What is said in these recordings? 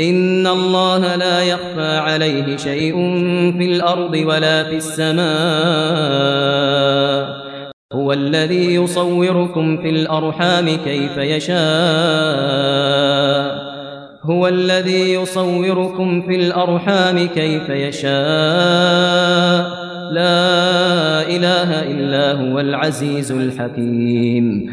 إن الله لا يخفى عليه شيء في الأرض ولا في السماء هو الذي يصوركم في الأرحام كيف يشاء هو الذي يصوركم في الأرحام كيف يشاء لا إله إلا هو العزيز الحكيم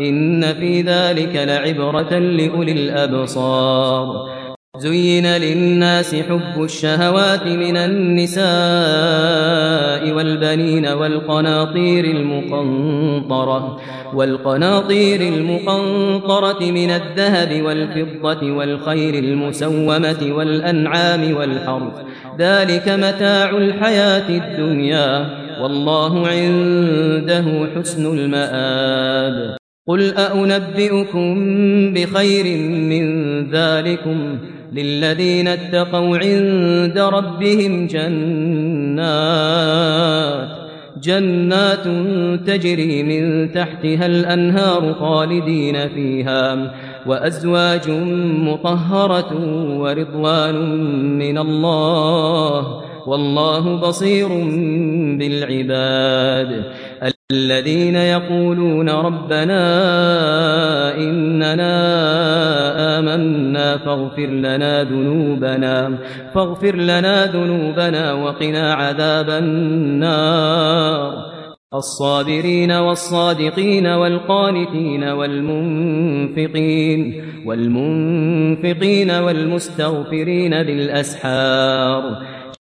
إن في ذلك لعبرة لأولي الأبصار. زين للناس حب الشهوات من النساء والبنين والقناطير المقنطرة والقناطير المقنطرة من الذهب والفضة والخير المسومة والأنعام والحرث. ذلك متاع الحياة الدنيا والله عنده حسن المآب. قل أأنبئكم بخير من ذلكم للذين اتقوا عند ربهم جنات جنات تجري من تحتها الأنهار خالدين فيها وأزواج مطهرة ورضوان من الله والله بصير بالعباد. الذين يقولون ربنا إننا آمنا فاغفر لنا ذنوبنا فاغفر لنا ذنوبنا وقنا عذاب النار. الصابرين والصادقين والقانتين والمنفقين والمنفقين والمستغفرين بالأسحار.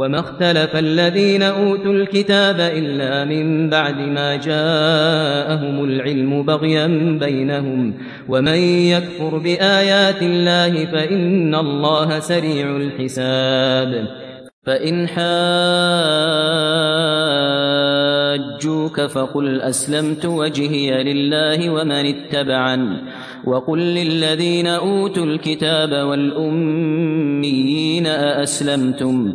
وما اختلف الذين أوتوا الكتاب إلا من بعد ما جاءهم العلم بغيا بينهم ومن يكفر بآيات الله فإن الله سريع الحساب فإن حاجوك فقل أسلمت وجهي لله ومن اتبعن وقل للذين أوتوا الكتاب والأميين أأسلمتم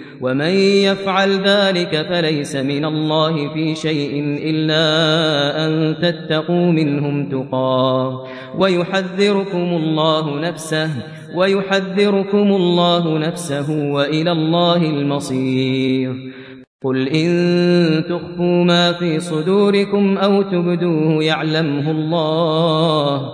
ومن يفعل ذلك فليس من الله في شيء إلا أن تتقوا منهم تقاه ويحذركم الله نفسه ويحذركم الله نفسه وإلى الله المصير. قل إن تخفوا ما في صدوركم أو تبدوه يعلمه الله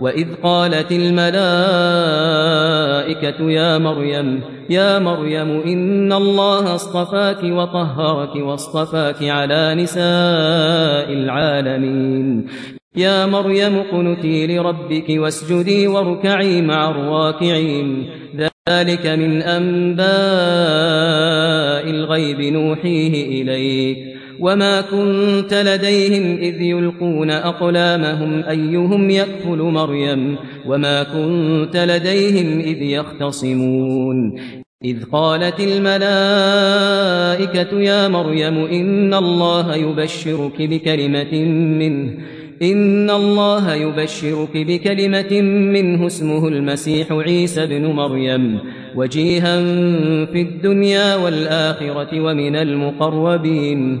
وإذ قالت الملائكة يا مريم يا مريم إن الله اصطفاك وطهرك واصطفاك على نساء العالمين. يا مريم قنتي لربك واسجدي واركعي مع الراكعين. ذلك من أنباء الغيب نوحيه إليك. وما كنت لديهم إذ يلقون أقلامهم أيهم يكفل مريم وما كنت لديهم إذ يختصمون إذ قالت الملائكة يا مريم إن الله يبشرك بكلمة منه إن الله يبشرك بكلمة منه اسمه المسيح عيسى بن مريم وجيها في الدنيا والآخرة ومن المقربين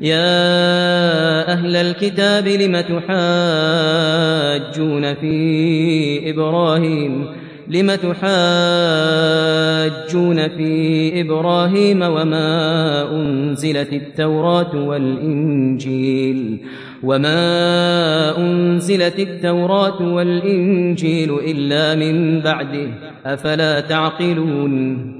يا أهل الكتاب لم تحاجون في إبراهيم؟ لم تحاجون في إبراهيم وما أنزلت التوراة والإنجيل؟ وما أنزلت التوراة والإنجيل إلا من بعده أفلا تعقلون؟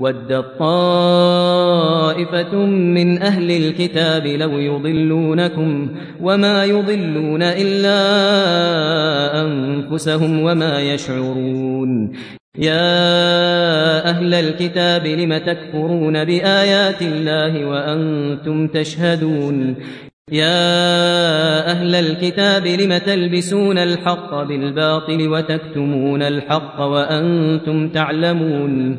ودت طائفة من أهل الكتاب لو يضلونكم وما يضلون إلا أنفسهم وما يشعرون يا أهل الكتاب لم تكفرون بآيات الله وأنتم تشهدون يا أهل الكتاب لم تلبسون الحق بالباطل وتكتمون الحق وأنتم تعلمون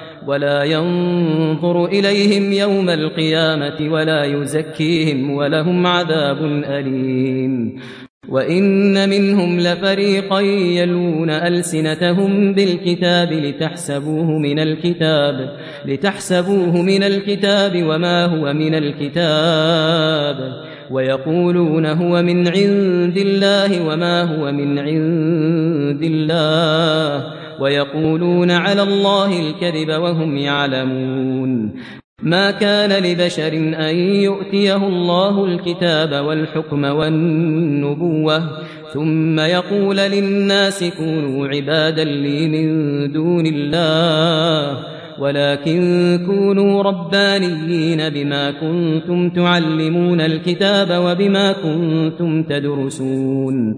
ولا ينظر إليهم يوم القيامة ولا يزكيهم ولهم عذاب أليم. وإن منهم لفريقا يلون ألسنتهم بالكتاب لتحسبوه من الكتاب لتحسبوه من الكتاب وما هو من الكتاب. ويقولون هو من عند الله وما هو من عند الله. ويقولون على الله الكذب وهم يعلمون. ما كان لبشر أن يؤتيه الله الكتاب والحكم والنبوة ثم يقول للناس كونوا عبادا لي من دون الله ولكن كونوا ربانيين بما كنتم تعلمون الكتاب وبما كنتم تدرسون.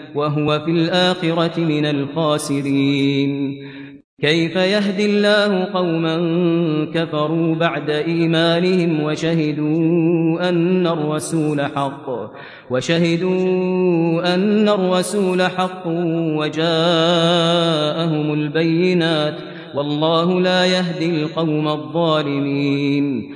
وهو في الآخرة من الخاسرين. كيف يهدي الله قوما كفروا بعد إيمانهم وشهدوا أن الرسول حق وشهدوا أن الرسول حق وجاءهم البينات والله لا يهدي القوم الظالمين.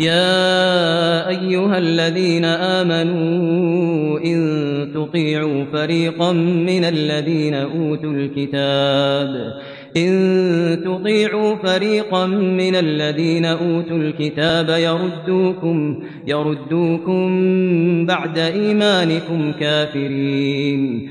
يا أيها الذين آمنوا إن تطيعوا فريقا من الذين أوتوا الكتاب. إن تطيعوا فريقا من الذين أوتوا الكتاب يردوكم يردوكم بعد إيمانكم كافرين.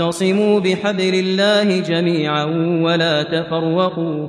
واعتصموا بحبل الله جميعا ولا تفرقوا.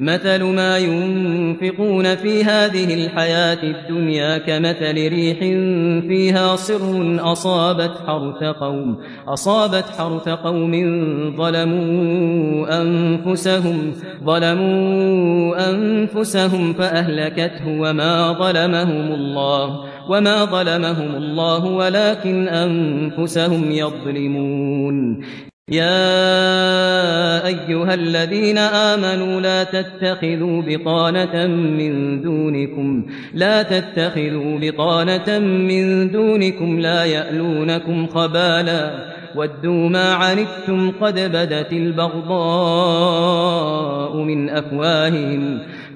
مثل ما ينفقون في هذه الحياة الدنيا كمثل ريح فيها صر أصابت حرث قوم أصابت حرث قوم ظلموا أنفسهم ظلموا أنفسهم فأهلكته وما ظلمهم الله وما ظلمهم الله ولكن أنفسهم يظلمون. يا ايها الذين امنوا لا تتخذوا بطانه من دونكم لا تتخذوا بطانه من دونكم لا يألونكم خبالا. ودوا ما عنتم قد بدت البغضاء من افواههم.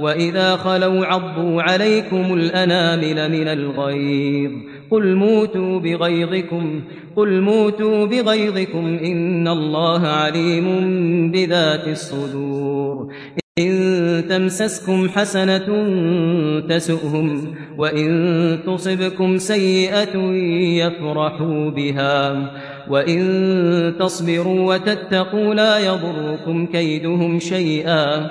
وإذا خلوا عضوا عليكم الأنامل من الغيظ قل موتوا بغيظكم قل موتوا بغيظكم إن الله عليم بذات الصدور إن تمسسكم حسنة تسؤهم وإن تصبكم سيئة يفرحوا بها وإن تصبروا وتتقوا لا يضركم كيدهم شيئا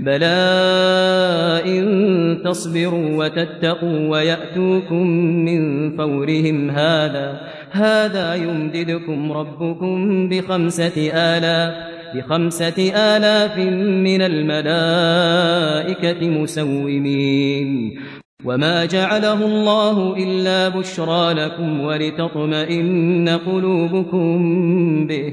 بلى إن تصبروا وتتقوا ويأتوكم من فورهم هذا هذا يمددكم ربكم بخمسة آلاف بخمسة آلاف من الملائكة مسومين. وما جعله الله إلا بشرى لكم ولتطمئن قلوبكم به.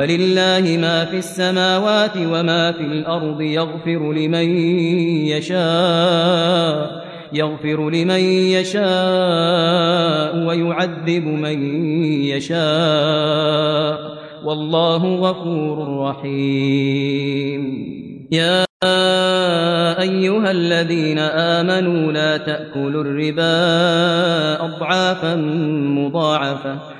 ولله ما في السماوات وما في الأرض يغفر لمن يشاء يغفر لمن يشاء ويعذب من يشاء والله غفور رحيم. يا ايها الذين امنوا لا تاكلوا الربا اضعافا مضاعفه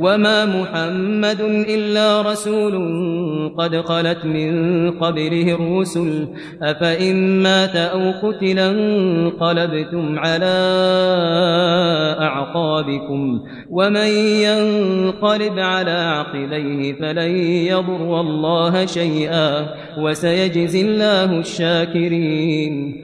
وما محمد إلا رسول قد خلت من قبله الرسل أفإن مات أو قتلا انقلبتم على أعقابكم ومن ينقلب على عقبيه فلن يضر الله شيئا وسيجزي الله الشاكرين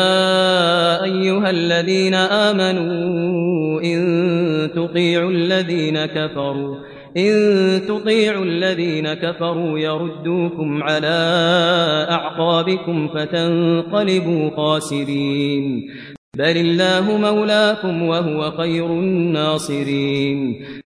يا ايها الذين امنوا ان تطيعوا الذين كفروا ان تطيعوا الذين كفروا يردوكم على اعقابكم فتنقلبوا خاسرين. بل الله مولاكم وهو خير الناصرين.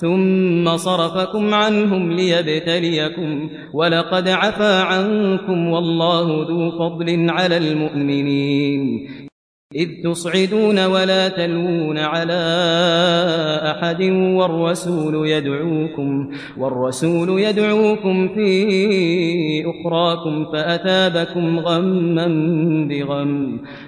ثم صرفكم عنهم ليبتليكم ولقد عفا عنكم والله ذو فضل على المؤمنين. إذ تصعدون ولا تلوون على أحد والرسول يدعوكم والرسول يدعوكم في أخراكم فأثابكم غما بغم.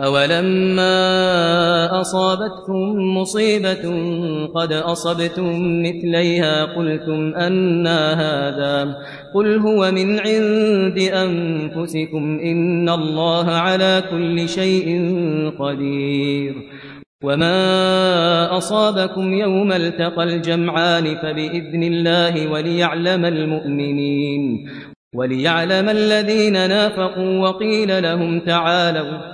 أولما أصابتكم مصيبة قد أصبتم مثليها قلتم أنا هذا قل هو من عند أنفسكم إن الله على كل شيء قدير وما أصابكم يوم التقى الجمعان فبإذن الله وليعلم المؤمنين وليعلم الذين نافقوا وقيل لهم تعالوا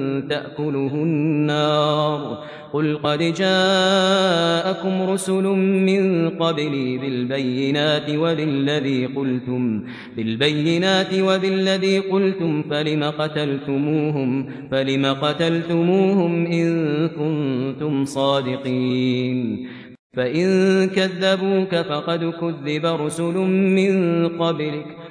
تأكله النار. قل قد جاءكم رسل من قبلي بالبينات وبالذي قلتم بالبينات وبالذي قلتم فلم قتلتموهم؟ فلم قتلتموهم إن كنتم صادقين. فإن كذبوك فقد كذب رسل من قبلك.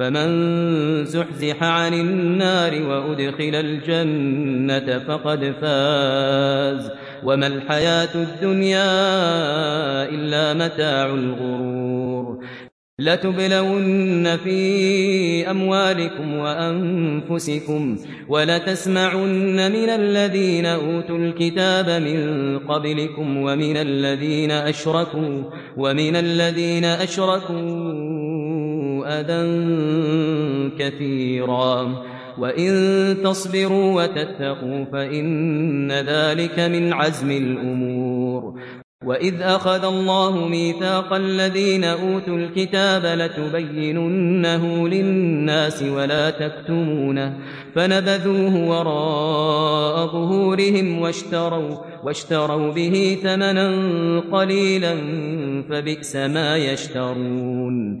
فمن زحزح عن النار وأدخل الجنة فقد فاز. وما الحياة الدنيا إلا متاع الغرور. لتبلون في أموالكم وأنفسكم ولتسمعن من الذين أوتوا الكتاب من قبلكم ومن الذين أشركوا ومن الذين أشركوا أذى كثيرا. وإن تصبروا وتتقوا فإن ذلك من عزم الأمور. وإذ أخذ الله ميثاق الذين أوتوا الكتاب لتبيننه للناس ولا تكتمونه. فنبذوه وراء ظهورهم واشتروا, واشتروا به ثمنا قليلا فبئس ما يشترون.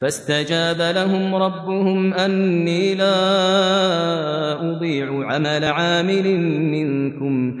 فاستجاب لهم ربهم أني لا أضيع عمل عامل منكم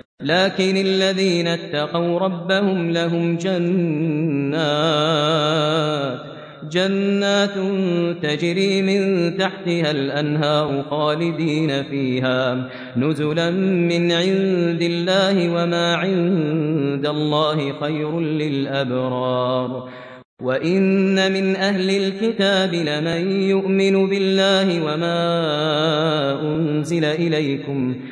لكن الذين اتقوا ربهم لهم جنات جنات تجري من تحتها الأنهار خالدين فيها. نزلا من عند الله وما عند الله خير للأبرار. وإن من أهل الكتاب لمن يؤمن بالله وما أنزل إليكم.